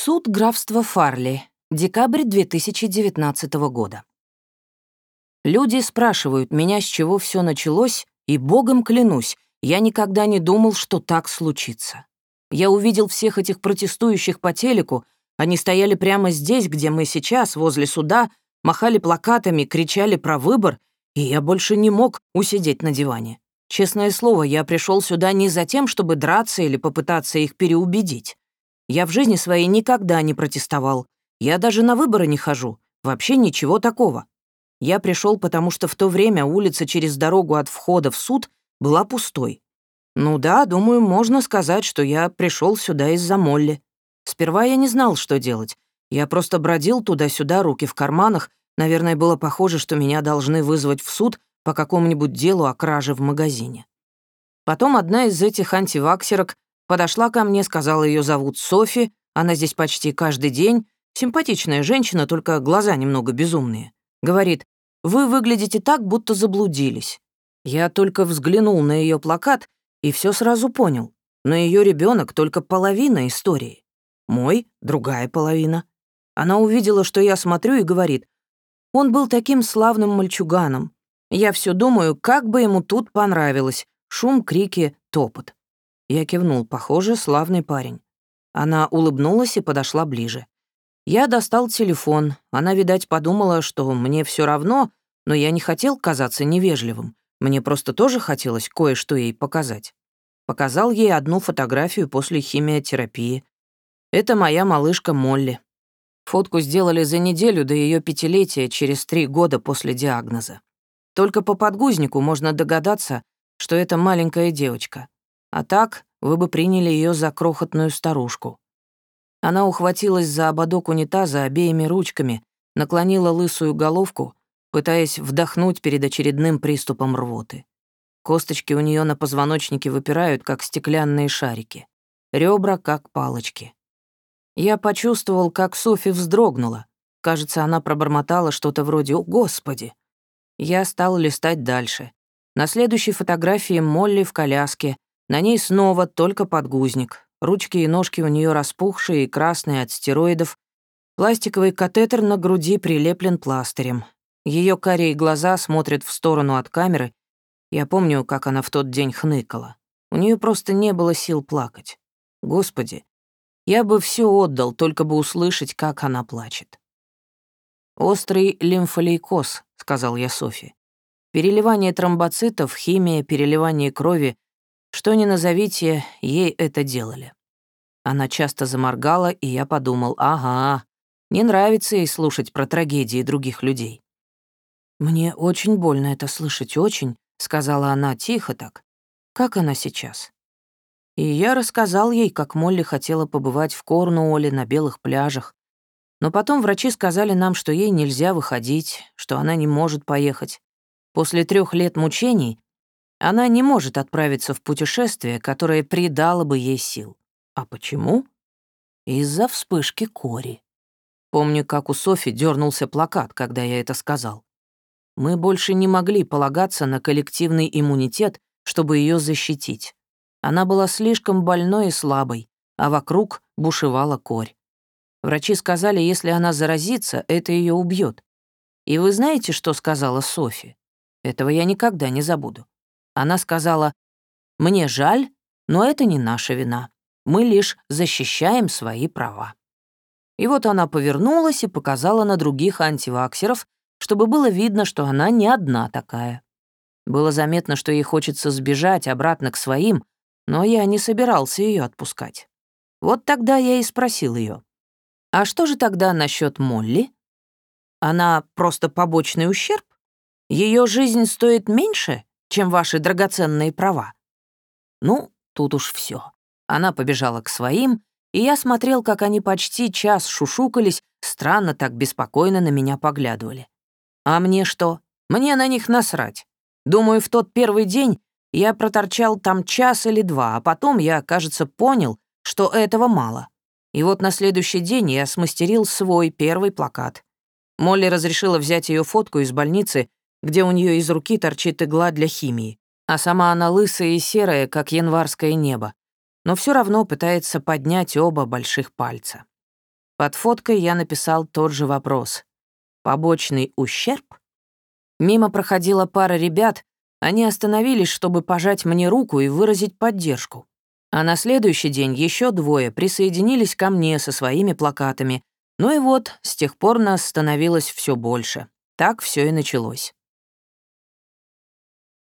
Суд графства Фарли. Декабрь 2019 года. Люди спрашивают меня, с чего все началось, и богом клянусь, я никогда не думал, что так случится. Я увидел всех этих протестующих по телеку, они стояли прямо здесь, где мы сейчас, возле суда, махали плакатами, кричали про выбор, и я больше не мог усидеть на диване. Честное слово, я пришел сюда не за тем, чтобы драться или попытаться их переубедить. Я в жизни своей никогда не протестовал. Я даже на выборы не хожу. Вообще ничего такого. Я пришел, потому что в то время улица через дорогу от входа в суд была пустой. Ну да, думаю, можно сказать, что я пришел сюда из-за Молли. Сперва я не знал, что делать. Я просто бродил туда-сюда, руки в карманах. Наверное, было похоже, что меня должны вызвать в суд по какому-нибудь делу о краже в магазине. Потом одна из этих антиваксерок подошла ко мне, сказала, ее зовут Софи, она здесь почти каждый день, симпатичная женщина, только глаза немного безумные. Говорит, вы выглядите так, будто заблудились. Я только взглянул на ее плакат и все сразу понял. Но ее ребенок только половина истории. Мой — другая половина. Она увидела, что я смотрю, и говорит, он был таким славным мальчуганом, я все думаю, как бы ему тут понравилось. Шум, крики, топот. Я кивнул. Похоже, славный парень. Она улыбнулась и подошла ближе. Я достал телефон. Она, видать, подумала, что мне все равно, но я не хотел казаться невежливым. Мне просто тоже хотелось кое-что ей показать. Показал ей одну фотографию после химиотерапии. Это моя малышка Молли. Фотку сделали за неделю до ее пятилетия, через три года после диагноза. Только по подгузнику можно догадаться, что это маленькая девочка. А так вы бы приняли ее за крохотную старушку. Она ухватилась за ободок унитаза обеими ручками, наклонила лысую головку, пытаясь вдохнуть перед очередным приступом рвоты. Косточки у нее на позвоночнике выпирают, как стеклянные шарики. Ребра, как палочки. Я почувствовал, как Софи вздрогнула. Кажется, она пробормотала что-то вроде «О, Господи!» Я стал листать дальше. На следующей фотографии Молли в коляске. На ней снова только подгузник. Ручки и ножки у нее распухшие и красные от стероидов. Пластиковый катетер на груди прилеплен пластырем. Ее карие глаза смотрят в сторону от камеры. Я помню, как она в тот день хныкала. У нее просто не было сил плакать. Господи, я бы все отдал, только бы услышать, как она плачет. «Острый лимфолейкоз», — сказал я Софи. «Переливание тромбоцитов, химия, переливание крови. Что ни назовите, ей это делали». Она часто заморгала, и я подумал, ага, не нравится ей слушать про трагедии других людей. «Мне очень больно это слышать, очень», — сказала она тихо так. «Как она сейчас?» И я рассказал ей, как Молли хотела побывать в Корнуолле на белых пляжах, но потом врачи сказали нам, что ей нельзя выходить, что она не может поехать. После трех лет мучений она не может отправиться в путешествие, которое придало бы ей сил. А почему? Из-за вспышки кори. Помню, как у Софи дернулся плакат, когда я это сказал. Мы больше не могли полагаться на коллективный иммунитет, чтобы ее защитить. Она была слишком больной и слабой, а вокруг бушевала корь. Врачи сказали, если она заразится, это ее убьет. И вы знаете, что сказала Софи? Этого я никогда не забуду. Она сказала, «Мне жаль, но это не наша вина. Мы лишь защищаем свои права». И вот она повернулась и показала на других антиваксеров, чтобы было видно, что она не одна такая. Было заметно, что ей хочется сбежать обратно к своим, но я не собирался ее отпускать. Вот тогда я и спросил ее: а что же тогда насчет Молли? Она просто побочный ущерб? Ее жизнь стоит меньше, чем ваши драгоценные права? Ну, тут уж все. Она побежала к своим, и я смотрел, как они почти час шушукались, странно так беспокойно на меня поглядывали. А мне что? Мне на них насрать. Думаю, в тот первый день я проторчал там час или два, а потом я, кажется, понял, что этого мало. И вот на следующий день я смастерил свой первый плакат. Молли разрешила взять ее фотку из больницы, где у нее из руки торчит игла для химии, а сама она лысая и серая, как январское небо, но все равно пытается поднять оба больших пальца. Под фоткой я написал тот же вопрос. Побочный ущерб? Мимо проходила пара ребят, они остановились, чтобы пожать мне руку и выразить поддержку. А на следующий день еще двое присоединились ко мне со своими плакатами. Ну и вот, с тех пор нас становилось все больше. Так все и началось.